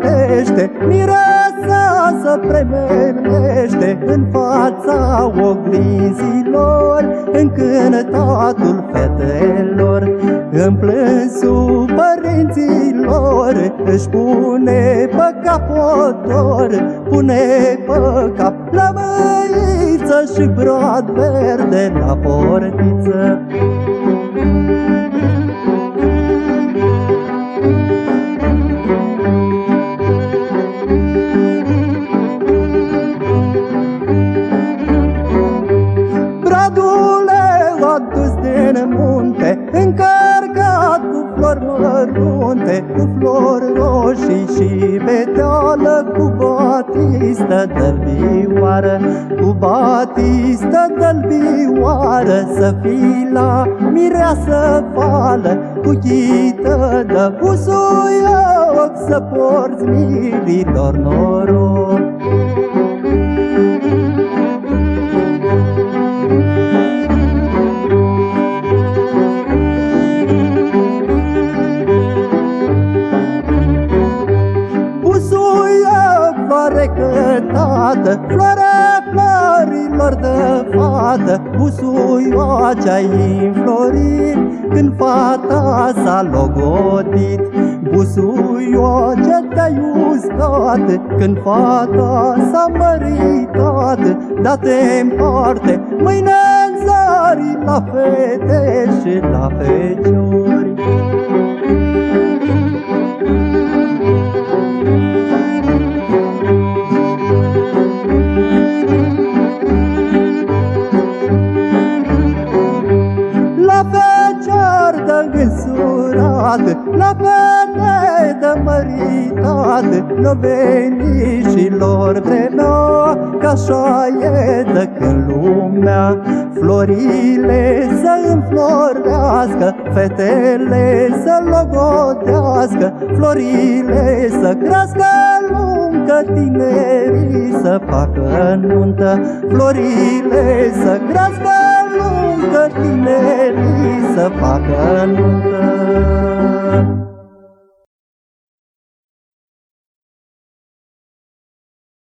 muntește, mireasa să premermește în fața oglinzilor, în cântatul fetelor, în plânsul părinților, își pune pe cap odor, pune pe cap la măiță și brad verde la portiță. Mărunte, cu flori roșii și beteală, cu batistă dălbioară, cu batistă dălbioară, să fii la mireasă fală, cu ghită de pusuioc, să porți miritor noroc. Cătată, floarea florilor de fată, busuioacea înflorit, când fata s-a logodit. Busuioacea te-ai uscat, când fata s-a măritat, date-n parte, mâine în la fete și la feciori. Măritat, la pene de măritat, nu veni și lor vremea, că așa e de când lumea, florile să înflorească, fetele să logotească, florile să crească lungă, tinerii să facă nuntă, florile să crească lungă, tinerii să facă nuntă.